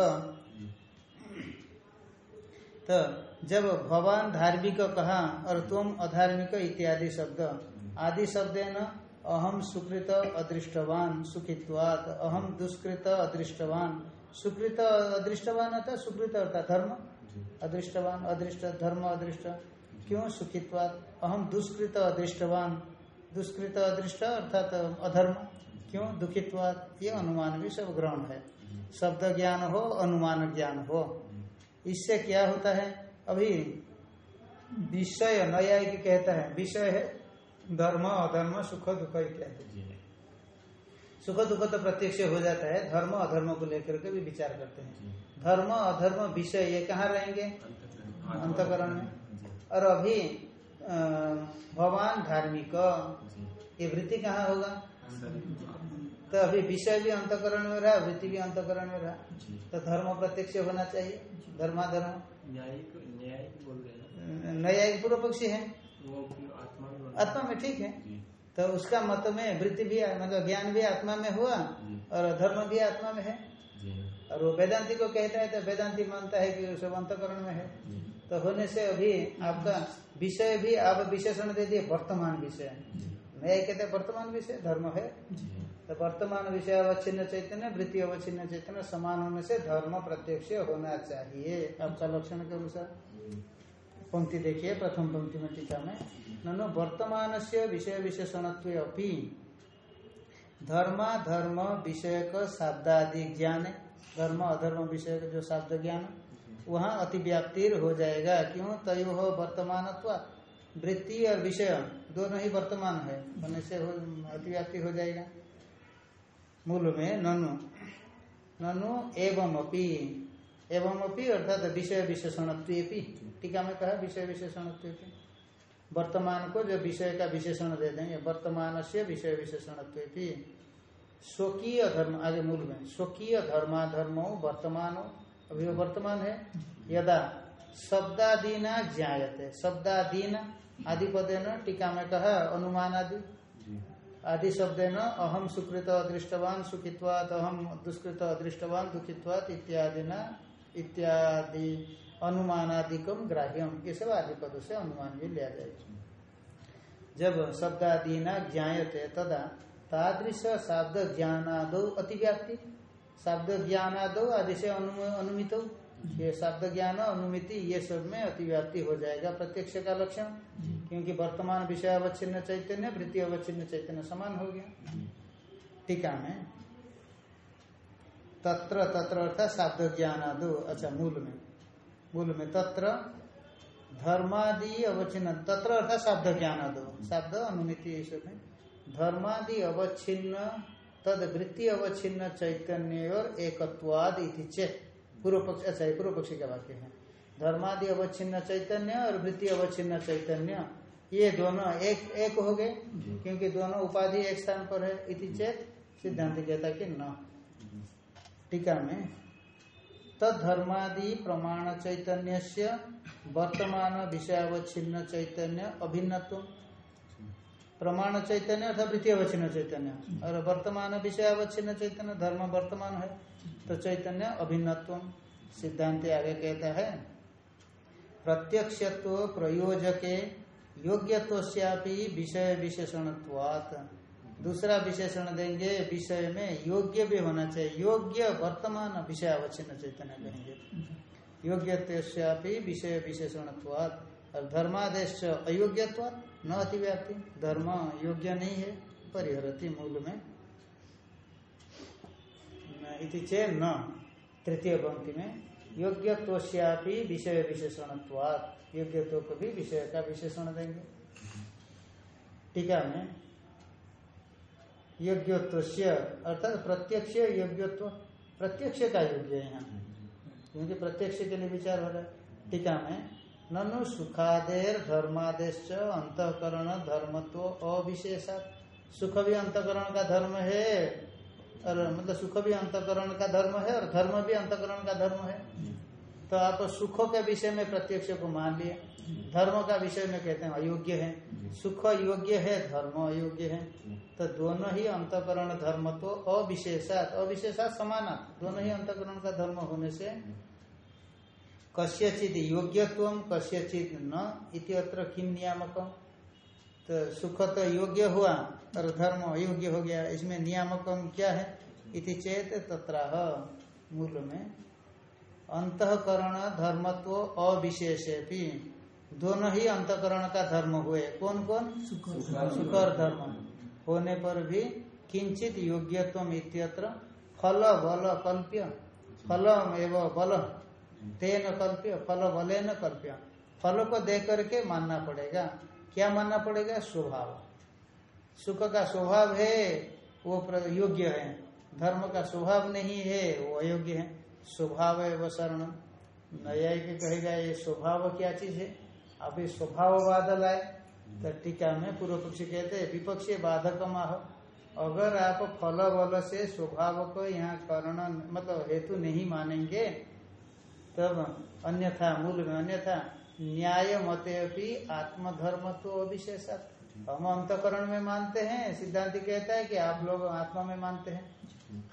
तो जब भगवान धार्मिक कहा और तुम अधार्मिक इत्यादि शब्द आदि शब्द है न अहम सुकृत अदृष्टवान सुखित्वात अहम दुष्कृत अदृष्टवान। सुकृत अदृष्टवान अर्थात सुकृत अर्थात धर्म। अदृष्टवान अदृष्ट धर्म अदृष्ट। क्यों सुखित्वात अहम दुष्कृत अदृष्टवान। दुष्कृत अदृष्ट अर्थात अधर्म। क्यों दुखित्वात ये अनुमान भी सब ग्रहण है। शब्द ज्ञान हो अनुमान ज्ञान हो। इससे क्या होता है? अभी विषय न्यायिक कहता है? विषय है धर्म अधर्म सुख दुख इत्यादि। सुख दुख तो प्रत्यक्ष हो जाता है। धर्म अधर्म को लेकर के भी विचार करते हैं। धर्म अधर्म विषय ये कहाँ रहेंगे? अंतकरण में। और अभी भगवान धार्मिक ये वृत्ति कहाँ होगा? तो अभी विषय भी अंतकरण में रहा वृत्ति भी अंतकरण में रहा। तो धर्म प्रत्यक्ष होना चाहिए धर्माधर्म। न्यायिक न्यायिक बोल रहे न्यायिक पूर्व पक्षी है। आत्मा में ठीक है। तो उसका मत में वृत्ति भी मतलब ज्ञान भी आत्मा में हुआ और धर्म भी आत्मा में है। और वो वेदांति को कहता है तो वेदांति मानता है कि वो सब अंतकरण में है। तो होने से अभी आपका विषय भी आप विशेषण दे दिए वर्तमान विषय। न्याय कहते वर्तमान विषय धर्म है। तो वर्तमान विषय अवच्छिन्न चैतन्य वृत्ति अवच्छिन्न चैतन्य समान होने से धर्म प्रत्यक्ष होना चाहिए। आपका लक्षण के अनुसार। पंक्ति देखिए प्रथम पंक्ति में टीका में। ननु वर्तमान से विषय विशेषण अपनी धर्मा धर्म विषय का शाब्दादि ज्ञान। धर्म अधर्म विषय का जो शाब्द ज्ञान। वहाँ अतिव्याप्तिर हो जाएगा। क्यों? तय हो वर्तमान वृत्ति और विषय, दोनों ही वर्तमान है। होने से हो, अतिव्याप्ति हो जाएगा। मूल में ननु ननु एवं अपी एवं अपी अर्थात विषय विशेषणत्व टीका में कहा विषय विशेषणत्व वर्तमान को जो विषय का विशेषण दे देंगे वर्तमान से विषय विशेषणत्व स्वकीय धर्म, आगे मूल में, स्वकीय धर्माधर्मो वर्तमान अभी वर्तमान है। यदा शब्दादीना ज्ञाते शब्दादीन आदि पदे न टीका में कहा अनुमान आदि आदि शब्द न अहम सुकृत अदृष्टवान सुखित्वात अहम दुष्कृत अदृष्टवान दुखित्वात इत्यादि न इत्यादि अनुमानादिकम ग्राह्यम ये सब आदि पदों से अनुमान भी लिया जाएगा जब शब्दादि न ज्ञाते तदा तादृश शब्द ज्ञानादो अतिव्याप्ति। शब्द ज्ञान आदो आदि से अनुमित। हो ये शब्द ज्ञान अनुमिति ये सब में अतिव्याप्ति हो जाएगा प्रत्यक्ष का लक्षण। क्योंकि वर्तमान विषय अवच्छिन्न चैतन्य वृत्ति अवच्छिन्न चैतन्य समान हो गया। टीका में तत्र तत्र अर्थात शब्द ज्ञानादो अच्छा मूल में। मूल में तत्र धर्मादि अवच्छिन्न तत्र अर्थात शब्द ज्ञान आदो। शब्द अनुमिति ये सब में। धर्मादि अवच्छिन्न तद वृत्ति अवच्छिन्न चैतन्य और एकत्वाद इति चेत पूर्व पक्ष अच्छा पूर्व पक्षी का वाक्य है। धर्मादि अवच्छिन्न चैतन्य और वृत्ति अवच्छिन्न चैतन्य। ये दोनों एक एक हो गए क्योंकि दोनों उपाधि एक स्थान पर है इति चेत सिद्धांत कहता कि न। टीका में तद्धर्मादि प्रमाण चैतन्य से वर्तमान विषयावच्छिन्न चैतन्य अभिन्नत्व प्रमाण चैतन्य अर्थात वृत्ति अवच्छिन्न चैतन्य। और वर्तमान विषय अवच्छिन्न चैतन्य धर्म वर्तमान है तो चैतन्य अभिन्नत्व सिद्धांत आगे कहता है प्रत्यक्षत्व प्रयोजके योग्यत्व विषय विशेषणत्वात्। दूसरा विशेषण देंगे विषय में योग्य भी होना चाहिए योग्य वर्तमान विषय अवच्छिन्न चैतन्य कहेंगे। योग्यत्व विषय विशेषणत्वात्। और धर्मादेश अयोग्यत्वात्। न अतिव्याप्ति, धर्म योग्य नहीं है, परिहरती मूल में। इति न, तृतीय पंक्ति में योग्यत्वश्यापि विषय विशेषण योग्यत्व को भी विषय का विशेषण देंगे। टीका में योग्यत्व अर्थात प्रत्यक्ष योग्यत्व, प्रत्यक्ष का योग्य है यहाँ। क्योंकि प्रत्यक्ष के लिए विचार हो रहा है। टीका में ननु सुखादेर धर्मादेश अंतकरण धर्मत्व अविशेषा सुख भी अंतकरण का धर्म है, और मतलब सुख भी अंतकरण का धर्म है, और धर्म भी अंतकरण का धर्म है। तो आप सुख के विषय में प्रत्यक्ष को मान लिए। धर्म का विषय में कहते हैं अयोग्य है। सुख योग्य है, धर्म अयोग्य है। तो दोनों ही अंतकरण धर्म तो अविशेषात। अविशेषात समाना दोनों ही अंतकरण का धर्म होने से कस्यचित योग्यत्व कस्यचित न इति अत्र किम नियामक? तो सुख तो योग्य हुआ और धर्म अयोग्य हो गया इसमें नियामक क्या है? इति चेत तत्राह मूल में अंतकरण धर्मत्व अविशेष भी दोनों ही अंतकरण का धर्म हुए। कौन कौन सुख और धर्म। होने पर भी किंचित योग्यत्व इत्यत्र फल बल कल्प्य। फल एवं बल। तेन कल्प्य फल बले न कल्प्य। फल को देख करके मानना पड़ेगा। क्या मानना पड़ेगा? स्वभाव। सुख का स्वभाव है, वो योग्य है। धर्म का स्वभाव नहीं है, वो अयोग्य है। स्वभाव है वो शरण। न्यायिक कहेगा, ये स्वभाव क्या चीज़ है? अभी स्वभाव स्वभाववाद लाए तो टीका में पूर्व पक्षी कहते हैं, विपक्षी बाधक माह अगर आप फल बल से स्वभाव को यहाँ करण मतलब हेतु नहीं मानेंगे तब अन्यथा, मूल में अन्यथा न्याय मते भी आत्मधर्म तो अविशेष। हम अंतकरण में मानते हैं, सिद्धांत कहता है कि आप लोग आत्मा में मानते हैं।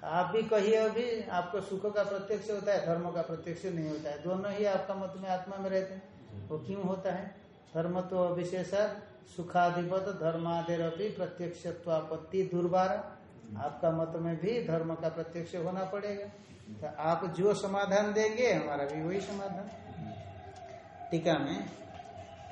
आप भी कहिए अभी, आपको सुख का प्रत्यक्ष होता है, धर्म का प्रत्यक्ष नहीं होता है। दोनों ही आपका मत में आत्मा में रहते हैं। वो क्यों होता है? धर्म तो अविशेषा सुखाधिपत धर्मादेरपि प्रत्यक्षत्वापत्ति दुर्बार। आपका मत में भी धर्म का प्रत्यक्ष होना पड़ेगा। तो आप जो समाधान देंगे, हमारा भी वही समाधान। टीका में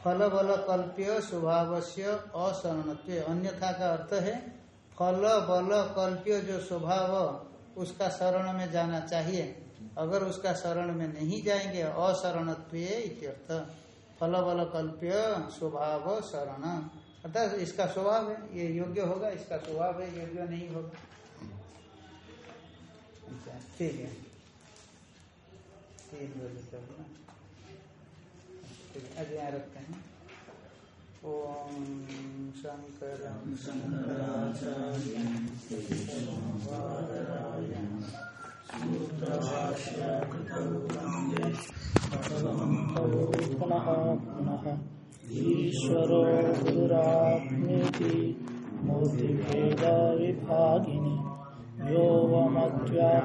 फल बल कल्प्य स्वभाव से अशरणत्व अन्यथा का अर्थ है फल बल कल्प्य जो स्वभाव, उसका शरण में जाना चाहिए। अगर उसका शरण में नहीं जाएँगे असरणत्व इत्यर्थ। फल बल कल्प्य स्वभाव शरण। अर्थात इसका स्वभाव है, ये योग्य होगा, इसका स्वभाव है, योग्य नहीं होगा। अच्छा ठीक है तीन बजे तक ना ठीक है यहाँ रखते हैं। ओम शंकर पुनः पुनः ईश्वरो गुरुरात्मेति मूर्तिभेदविभागिनि। व्योमद्व्या